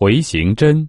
回形针。